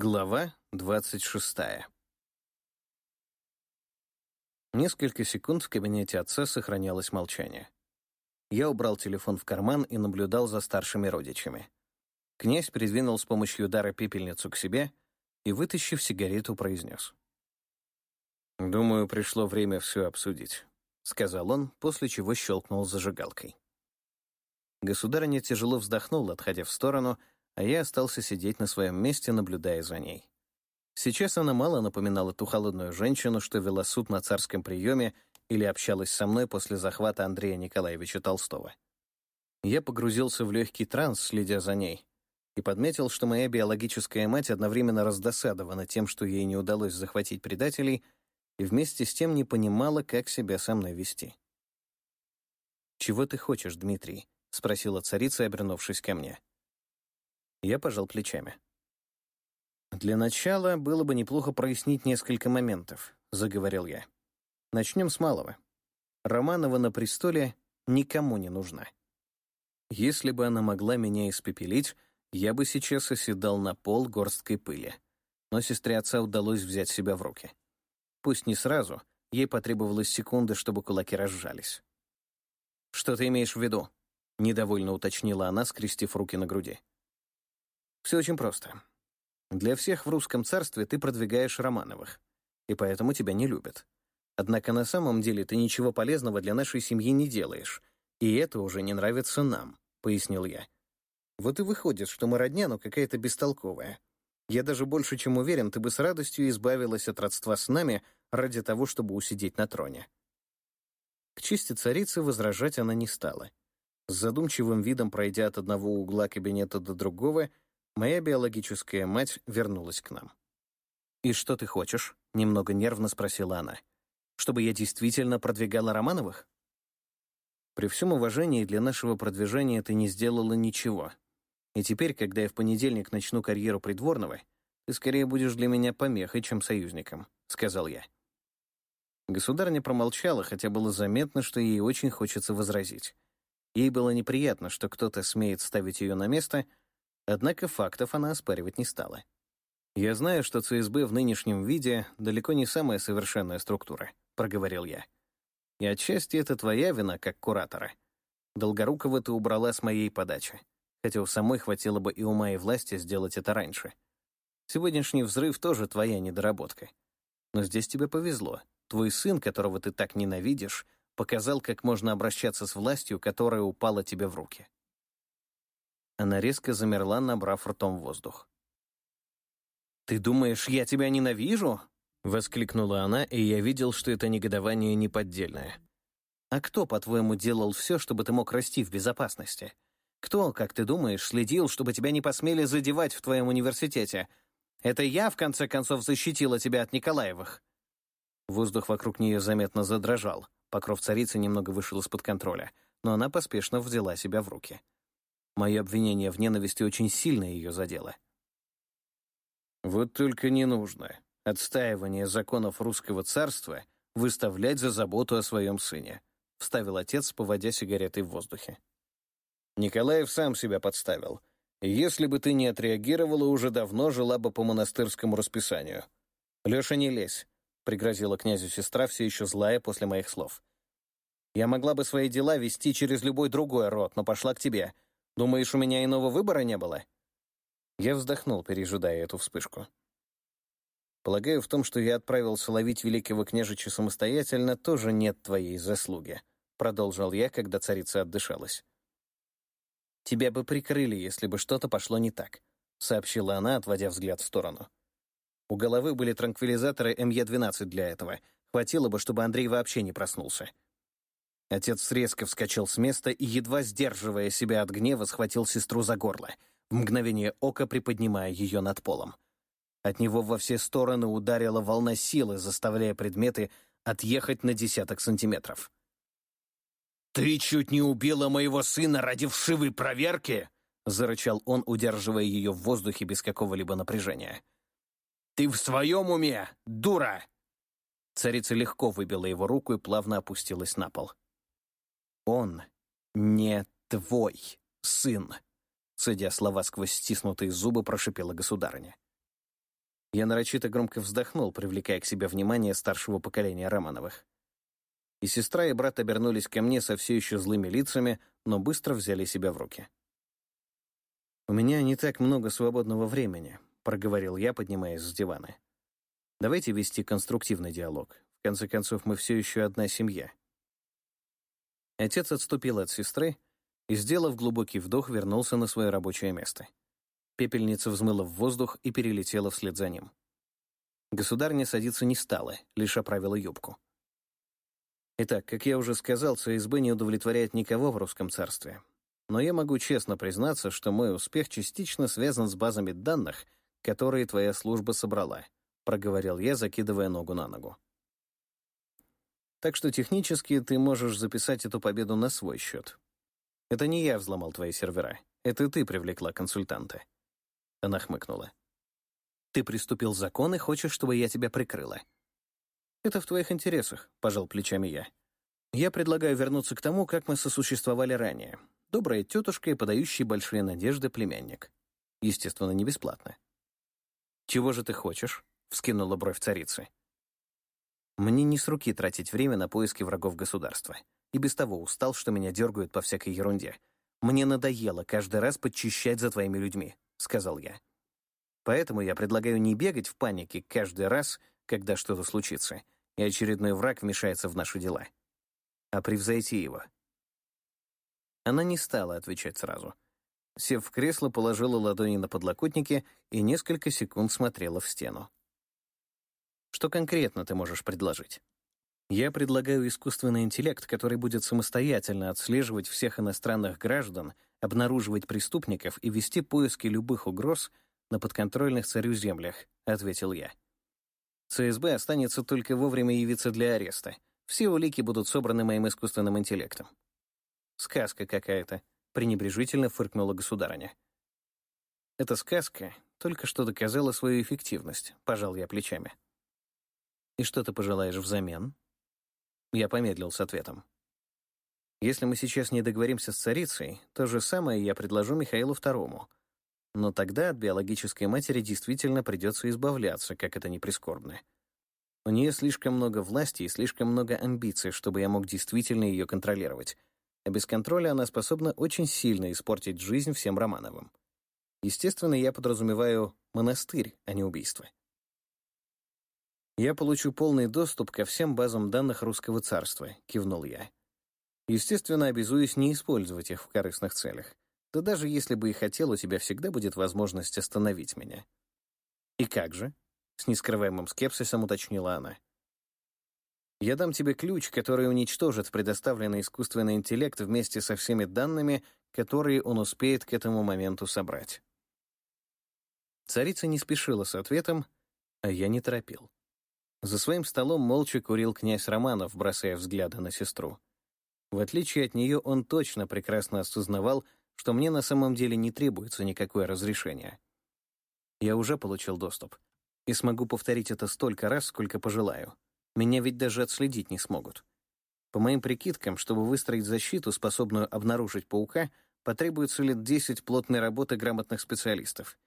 Глава двадцать шестая Несколько секунд в кабинете отца сохранялось молчание. Я убрал телефон в карман и наблюдал за старшими родичами. Князь придвинул с помощью дара пепельницу к себе и, вытащив сигарету, произнес. «Думаю, пришло время все обсудить», — сказал он, после чего щелкнул зажигалкой. Государыня тяжело вздохнула, отходя в сторону, а я остался сидеть на своем месте, наблюдая за ней. Сейчас она мало напоминала ту холодную женщину, что вела суд на царском приеме или общалась со мной после захвата Андрея Николаевича Толстого. Я погрузился в легкий транс, следя за ней, и подметил, что моя биологическая мать одновременно раздосадована тем, что ей не удалось захватить предателей, и вместе с тем не понимала, как себя со мной вести. «Чего ты хочешь, Дмитрий?» — спросила царица, обернувшись ко мне. Я пожал плечами. «Для начала было бы неплохо прояснить несколько моментов», — заговорил я. «Начнем с малого. Романова на престоле никому не нужна. Если бы она могла меня испепелить, я бы сейчас оседал на пол горсткой пыли. Но сестре отца удалось взять себя в руки. Пусть не сразу, ей потребовалась секунда, чтобы кулаки разжались. «Что ты имеешь в виду?» — недовольно уточнила она, скрестив руки на груди. Все очень просто. Для всех в русском царстве ты продвигаешь Романовых, и поэтому тебя не любят. Однако на самом деле ты ничего полезного для нашей семьи не делаешь, и это уже не нравится нам», — пояснил я. «Вот и выходит, что мы родня, но какая-то бестолковая. Я даже больше чем уверен, ты бы с радостью избавилась от родства с нами ради того, чтобы усидеть на троне». К чести царицы возражать она не стала. С задумчивым видом пройдя от одного угла кабинета до другого — Моя биологическая мать вернулась к нам. «И что ты хочешь?» — немного нервно спросила она. «Чтобы я действительно продвигала Романовых?» «При всем уважении для нашего продвижения ты не сделала ничего. И теперь, когда я в понедельник начну карьеру придворного, ты скорее будешь для меня помехой, чем союзником», — сказал я. Государня промолчала, хотя было заметно, что ей очень хочется возразить. Ей было неприятно, что кто-то смеет ставить ее на место — Однако фактов она оспаривать не стала. «Я знаю, что ЦСБ в нынешнем виде далеко не самая совершенная структура», — проговорил я. «И отчасти это твоя вина, как куратора. Долгорукова ты убрала с моей подачи, хотя у самой хватило бы и ума, и власти сделать это раньше. Сегодняшний взрыв тоже твоя недоработка. Но здесь тебе повезло. Твой сын, которого ты так ненавидишь, показал, как можно обращаться с властью, которая упала тебе в руки. Она резко замерла, набрав ртом воздух. «Ты думаешь, я тебя ненавижу?» — воскликнула она, и я видел, что это негодование неподдельное. «А кто, по-твоему, делал все, чтобы ты мог расти в безопасности? Кто, как ты думаешь, следил, чтобы тебя не посмели задевать в твоем университете? Это я, в конце концов, защитила тебя от Николаевых». Воздух вокруг нее заметно задрожал. Покров царицы немного вышел из-под контроля, но она поспешно взяла себя в руки. Мое обвинение в ненависти очень сильно ее задело. Вот только не нужно отстаивание законов русского царства выставлять за заботу о своем сыне, вставил отец, поводя сигаретой в воздухе. Николаев сам себя подставил. Если бы ты не отреагировала, уже давно жила бы по монастырскому расписанию. Леша, не лезь, пригрозила князю сестра, все еще злая после моих слов. Я могла бы свои дела вести через любой другой род, но пошла к тебе — Думаешь, у меня иного выбора не было?» Я вздохнул, пережидая эту вспышку. «Полагаю, в том, что я отправился ловить великого княжича самостоятельно, тоже нет твоей заслуги», — продолжил я, когда царица отдышалась. «Тебя бы прикрыли, если бы что-то пошло не так», — сообщила она, отводя взгляд в сторону. «У головы были транквилизаторы МЕ-12 для этого. Хватило бы, чтобы Андрей вообще не проснулся». Отец резко вскочил с места и, едва сдерживая себя от гнева, схватил сестру за горло, в мгновение ока приподнимая ее над полом. От него во все стороны ударила волна силы, заставляя предметы отъехать на десяток сантиметров. «Ты чуть не убила моего сына ради вшивой проверки!» — зарычал он, удерживая ее в воздухе без какого-либо напряжения. «Ты в своем уме, дура!» Царица легко выбила его руку и плавно опустилась на пол. «Он не твой сын», — цедя слова сквозь стиснутые зубы, прошипела государыня. Я нарочито громко вздохнул, привлекая к себе внимание старшего поколения Романовых. И сестра, и брат обернулись ко мне со все еще злыми лицами, но быстро взяли себя в руки. «У меня не так много свободного времени», — проговорил я, поднимаясь с дивана. «Давайте вести конструктивный диалог. В конце концов, мы все еще одна семья». Отец отступил от сестры и, сделав глубокий вдох, вернулся на свое рабочее место. Пепельница взмыла в воздух и перелетела вслед за ним. Государня садиться не стала, лишь оправила юбку. Итак, как я уже сказал, ЦСБ не удовлетворяет никого в русском царстве. Но я могу честно признаться, что мой успех частично связан с базами данных, которые твоя служба собрала, проговорил я, закидывая ногу на ногу. Так что технически ты можешь записать эту победу на свой счет. Это не я взломал твои сервера. Это ты привлекла консультанта. Она хмыкнула. Ты приступил закон и хочешь, чтобы я тебя прикрыла. «Это в твоих интересах», — пожал плечами я. «Я предлагаю вернуться к тому, как мы сосуществовали ранее. Добрая тетушка и подающий большие надежды племянник. Естественно, не бесплатно». «Чего же ты хочешь?» — вскинула бровь царицы. «Мне не с руки тратить время на поиски врагов государства. И без того устал, что меня дергают по всякой ерунде. Мне надоело каждый раз подчищать за твоими людьми», — сказал я. «Поэтому я предлагаю не бегать в панике каждый раз, когда что-то случится, и очередной враг вмешается в наши дела. А превзойти его. Она не стала отвечать сразу. Сев в кресло, положила ладони на подлокотники и несколько секунд смотрела в стену. Что конкретно ты можешь предложить? Я предлагаю искусственный интеллект, который будет самостоятельно отслеживать всех иностранных граждан, обнаруживать преступников и вести поиски любых угроз на подконтрольных царю землях, ответил я. ЦСБ останется только вовремя явиться для ареста. Все улики будут собраны моим искусственным интеллектом. Сказка какая-то, пренебрежительно фыркнула государыня. Эта сказка только что доказала свою эффективность, пожал я плечами. И что ты пожелаешь взамен? Я помедлил с ответом. Если мы сейчас не договоримся с царицей, то же самое я предложу Михаилу II, но тогда от биологической матери действительно придется избавляться, как это ни прискорбно. У нее слишком много власти и слишком много амбиций, чтобы я мог действительно ее контролировать. А без контроля она способна очень сильно испортить жизнь всем Романовым. Естественно, я подразумеваю монастырь, а не убийство. «Я получу полный доступ ко всем базам данных русского царства», — кивнул я. Естественно, обязуюсь не использовать их в корыстных целях. Да даже если бы и хотел, у тебя всегда будет возможность остановить меня». «И как же?» — с нескрываемым скепсисом уточнила она. «Я дам тебе ключ, который уничтожит предоставленный искусственный интеллект вместе со всеми данными, которые он успеет к этому моменту собрать». Царица не спешила с ответом, а я не торопил. За своим столом молча курил князь Романов, бросая взгляды на сестру. В отличие от нее, он точно прекрасно осознавал, что мне на самом деле не требуется никакое разрешение. Я уже получил доступ. И смогу повторить это столько раз, сколько пожелаю. Меня ведь даже отследить не смогут. По моим прикидкам, чтобы выстроить защиту, способную обнаружить паука, потребуется лет 10 плотной работы грамотных специалистов.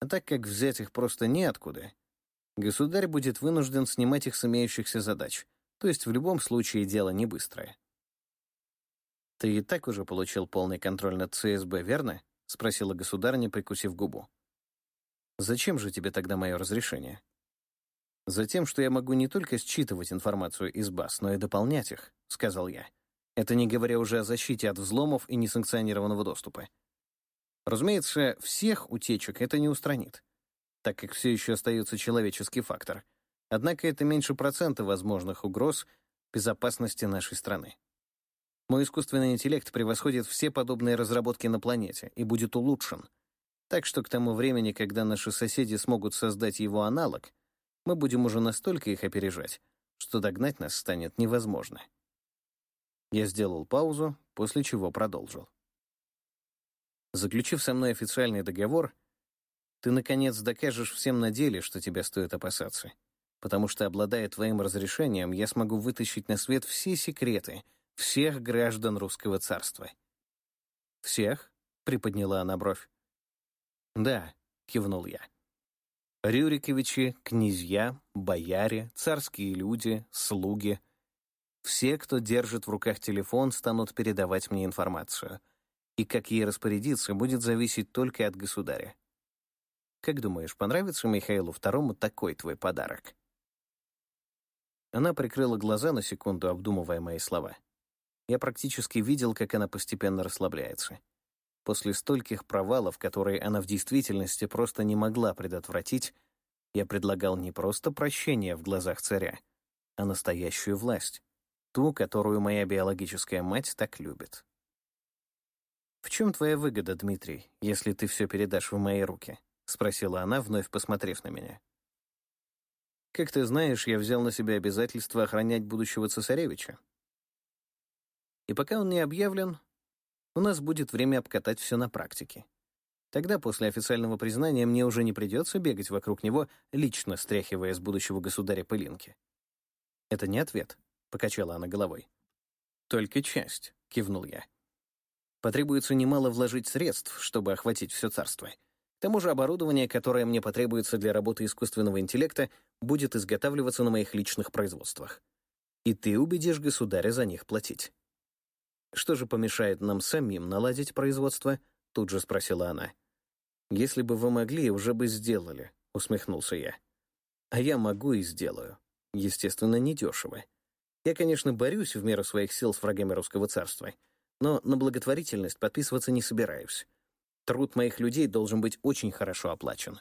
А так как взять их просто неоткуда, государь будет вынужден снимать их с имеющихся задач, то есть в любом случае дело не быстрое. «Ты и так уже получил полный контроль над ЦСБ, верно?» — спросила государыня, прикусив губу. «Зачем же тебе тогда мое разрешение?» «Затем, что я могу не только считывать информацию из баз, но и дополнять их», — сказал я. Это не говоря уже о защите от взломов и несанкционированного доступа. Разумеется, всех утечек это не устранит, так как все еще остается человеческий фактор. Однако это меньше процента возможных угроз безопасности нашей страны. Мой искусственный интеллект превосходит все подобные разработки на планете и будет улучшен. Так что к тому времени, когда наши соседи смогут создать его аналог, мы будем уже настолько их опережать, что догнать нас станет невозможно. Я сделал паузу, после чего продолжил. Заключив со мной официальный договор, ты, наконец, докажешь всем на деле, что тебя стоит опасаться. Потому что, обладая твоим разрешением, я смогу вытащить на свет все секреты — всех граждан русского царства. «Всех?» — приподняла она бровь. «Да», — кивнул я. Рюриковичи, князья, бояре, царские люди, слуги. Все, кто держит в руках телефон, станут передавать мне информацию. И как ей распорядиться, будет зависеть только от государя. Как думаешь, понравится Михаилу II такой твой подарок?» Она прикрыла глаза на секунду, обдумывая мои слова. Я практически видел, как она постепенно расслабляется. После стольких провалов, которые она в действительности просто не могла предотвратить, я предлагал не просто прощение в глазах царя, а настоящую власть, ту, которую моя биологическая мать так любит. «В чем твоя выгода, Дмитрий, если ты все передашь в мои руки?» — спросила она, вновь посмотрев на меня. «Как ты знаешь, я взял на себя обязательство охранять будущего цесаревича. И пока он не объявлен, у нас будет время обкатать все на практике. Тогда, после официального признания, мне уже не придется бегать вокруг него, лично стряхивая с будущего государя пылинки. «Это не ответ», — покачала она головой. «Только часть», — кивнул я. «Потребуется немало вложить средств, чтобы охватить все царство. К тому же оборудование, которое мне потребуется для работы искусственного интеллекта, будет изготавливаться на моих личных производствах. И ты убедишь государя за них платить». «Что же помешает нам самим наладить производство?» — тут же спросила она. «Если бы вы могли, уже бы сделали», — усмехнулся я. «А я могу и сделаю. Естественно, недешево. Я, конечно, борюсь в меру своих сил с врагами русского царства, но на благотворительность подписываться не собираюсь. Труд моих людей должен быть очень хорошо оплачен.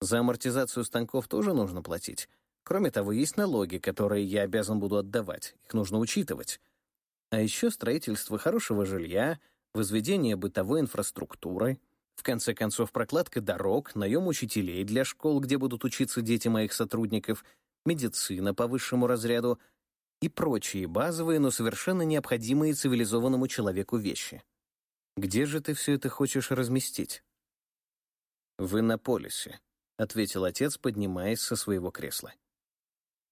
За амортизацию станков тоже нужно платить. Кроме того, есть налоги, которые я обязан буду отдавать. Их нужно учитывать. А еще строительство хорошего жилья, возведение бытовой инфраструктуры, в конце концов прокладка дорог, наем учителей для школ, где будут учиться дети моих сотрудников, медицина по высшему разряду и прочие базовые, но совершенно необходимые цивилизованному человеку вещи. Где же ты все это хочешь разместить? В Иннополисе, — ответил отец, поднимаясь со своего кресла.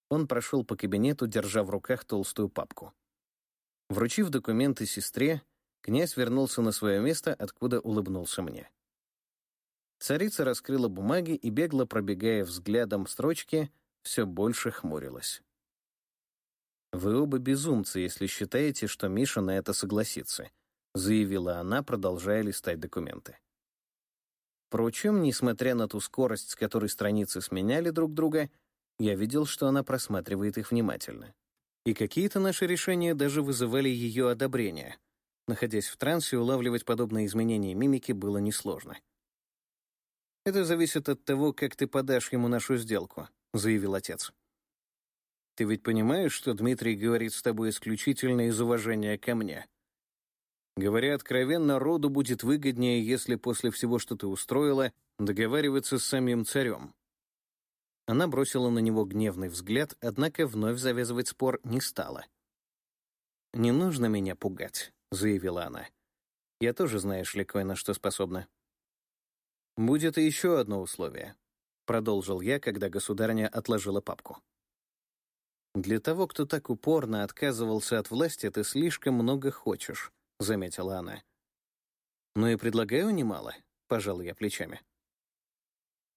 Он прошел по кабинету, держа в руках толстую папку. Вручив документы сестре, князь вернулся на свое место, откуда улыбнулся мне. Царица раскрыла бумаги и, бегло пробегая взглядом строчки, все больше хмурилась. «Вы оба безумцы, если считаете, что Миша на это согласится», заявила она, продолжая листать документы. Впрочем, несмотря на ту скорость, с которой страницы сменяли друг друга, я видел, что она просматривает их внимательно. И какие-то наши решения даже вызывали ее одобрение. Находясь в трансе, улавливать подобные изменения мимики было несложно. «Это зависит от того, как ты подашь ему нашу сделку», — заявил отец. «Ты ведь понимаешь, что Дмитрий говорит с тобой исключительно из уважения ко мне? Говоря откровенно, роду будет выгоднее, если после всего, что ты устроила, договариваться с самим царем. Она бросила на него гневный взгляд, однако вновь завязывать спор не стала. «Не нужно меня пугать», — заявила она. «Я тоже, знаешь ли, кое на что способна». «Будет и еще одно условие», — продолжил я, когда государыня отложила папку. «Для того, кто так упорно отказывался от власти, ты слишком много хочешь», — заметила она. «Ну и предлагаю немало», — пожал я плечами.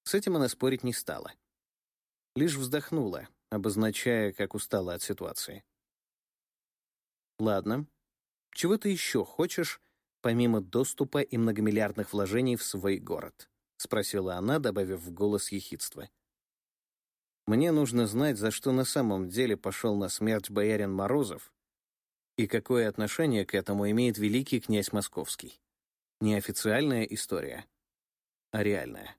С этим она спорить не стала лишь вздохнула, обозначая, как устала от ситуации. «Ладно. Чего ты еще хочешь, помимо доступа и многомиллиардных вложений в свой город?» — спросила она, добавив в голос ехидства. «Мне нужно знать, за что на самом деле пошел на смерть боярин Морозов и какое отношение к этому имеет великий князь Московский. Не официальная история, а реальная».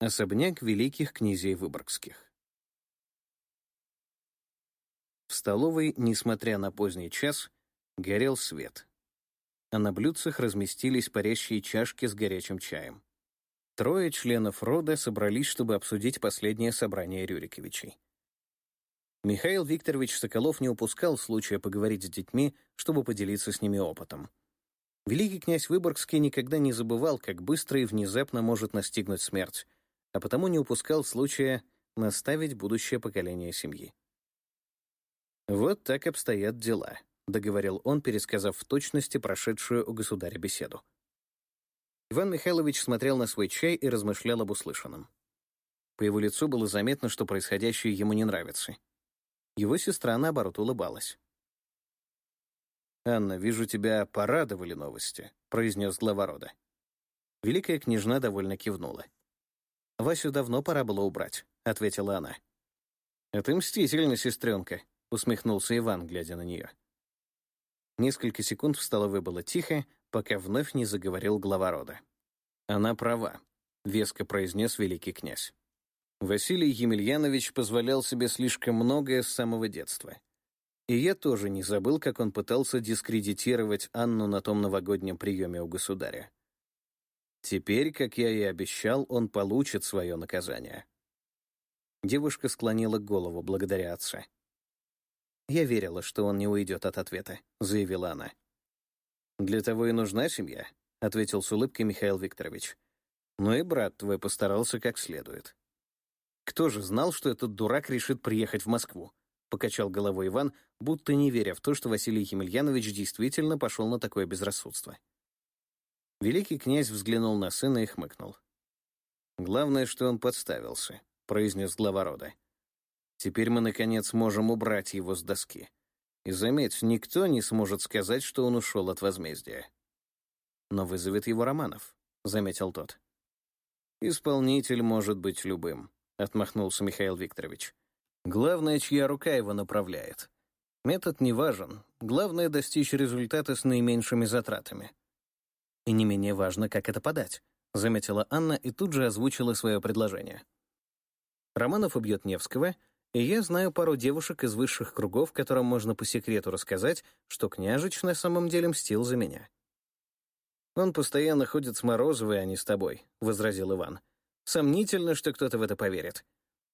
Особняк великих князей Выборгских. В столовой, несмотря на поздний час, горел свет. А на блюдцах разместились парящие чашки с горячим чаем. Трое членов рода собрались, чтобы обсудить последнее собрание Рюриковичей. Михаил Викторович Соколов не упускал случая поговорить с детьми, чтобы поделиться с ними опытом. Великий князь Выборгский никогда не забывал, как быстро и внезапно может настигнуть смерть, а потому не упускал случая наставить будущее поколение семьи. «Вот так обстоят дела», — договорил он, пересказав в точности прошедшую у государя беседу. Иван Михайлович смотрел на свой чай и размышлял об услышанном. По его лицу было заметно, что происходящее ему не нравится. Его сестра, наоборот, улыбалась. «Анна, вижу, тебя порадовали новости», — произнес глава рода. Великая княжна довольно кивнула. «Васю давно пора было убрать», — ответила она. «Это мстительно, сестренка», — усмехнулся Иван, глядя на нее. Несколько секунд в столовой было тихо, пока вновь не заговорил глава рода. «Она права», — веско произнес великий князь. Василий Емельянович позволял себе слишком многое с самого детства. И я тоже не забыл, как он пытался дискредитировать Анну на том новогоднем приеме у государя. Теперь, как я и обещал, он получит свое наказание. Девушка склонила голову благодаря отца. «Я верила, что он не уйдет от ответа», — заявила она. «Для того и нужна семья», — ответил с улыбкой Михаил Викторович. «Ну и брат твой постарался как следует». «Кто же знал, что этот дурак решит приехать в Москву?» — покачал головой Иван, будто не веря в то, что Василий Емельянович действительно пошел на такое безрассудство. Великий князь взглянул на сына и хмыкнул. «Главное, что он подставился», — произнес глава рода. «Теперь мы, наконец, можем убрать его с доски. И заметь, никто не сможет сказать, что он ушел от возмездия». «Но вызовет его Романов», — заметил тот. «Исполнитель может быть любым», — отмахнулся Михаил Викторович. «Главное, чья рука его направляет. Метод не важен. Главное — достичь результата с наименьшими затратами. И не менее важно, как это подать», — заметила Анна и тут же озвучила свое предложение. Романов убьет Невского, и я знаю пару девушек из высших кругов, которым можно по секрету рассказать, что княжич на самом деле мстил за меня. «Он постоянно ходит с Морозовой, а не с тобой», — возразил Иван. Сомнительно, что кто-то в это поверит.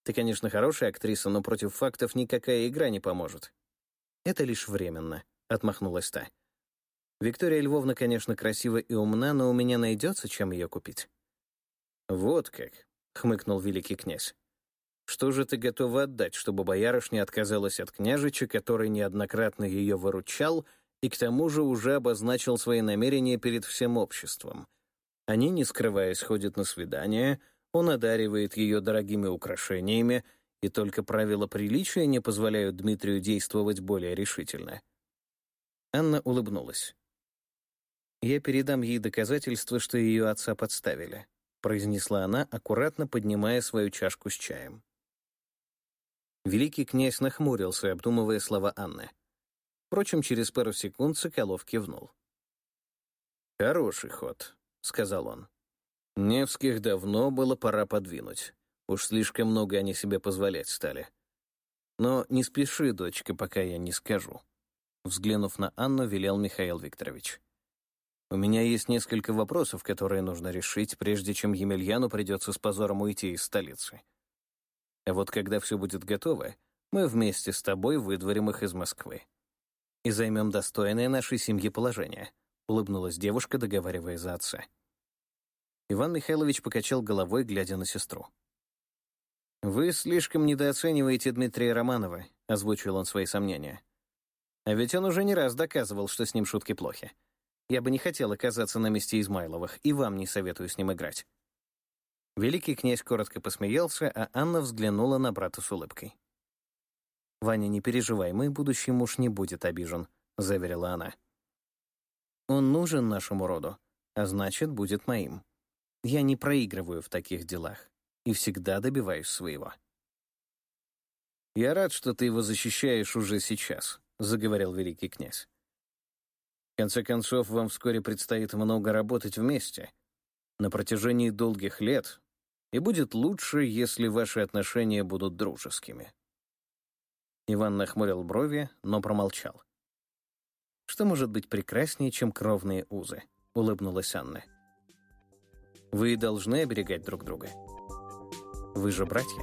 Ты, конечно, хорошая актриса, но против фактов никакая игра не поможет. Это лишь временно, — отмахнулась та. Виктория Львовна, конечно, красива и умна, но у меня найдется, чем ее купить. Вот как, — хмыкнул великий князь. Что же ты готова отдать, чтобы боярышня отказалась от княжича, который неоднократно ее выручал и к тому же уже обозначил свои намерения перед всем обществом? Они, не скрываясь, ходят на свидания — он одаривает ее дорогими украшениями, и только правила приличия не позволяют Дмитрию действовать более решительно. Анна улыбнулась. «Я передам ей доказательства, что ее отца подставили», произнесла она, аккуратно поднимая свою чашку с чаем. Великий князь нахмурился, обдумывая слова Анны. Впрочем, через пару секунд Соколов кивнул. «Хороший ход», — сказал он. Невских давно было пора подвинуть. Уж слишком много они себе позволять стали. Но не спеши, дочка, пока я не скажу. Взглянув на Анну, велел Михаил Викторович. У меня есть несколько вопросов, которые нужно решить, прежде чем Емельяну придется с позором уйти из столицы. А вот когда все будет готово, мы вместе с тобой выдворим их из Москвы. И займем достойное нашей семьи положение, улыбнулась девушка, договаривая за отца. Иван Михайлович покачал головой, глядя на сестру. «Вы слишком недооцениваете Дмитрия Романова», — озвучил он свои сомнения. «А ведь он уже не раз доказывал, что с ним шутки плохи. Я бы не хотел оказаться на месте Измайловых, и вам не советую с ним играть». Великий князь коротко посмеялся, а Анна взглянула на брата с улыбкой. «Ваня, не переживай, мой будущий муж не будет обижен», — заверила она. «Он нужен нашему роду, а значит, будет моим». Я не проигрываю в таких делах и всегда добиваюсь своего. «Я рад, что ты его защищаешь уже сейчас», — заговорил великий князь. «В конце концов, вам вскоре предстоит много работать вместе, на протяжении долгих лет, и будет лучше, если ваши отношения будут дружескими». Иван нахмурил брови, но промолчал. «Что может быть прекраснее, чем кровные узы?» — улыбнулась Анна. Вы должны оберегать друг друга. Вы же братья.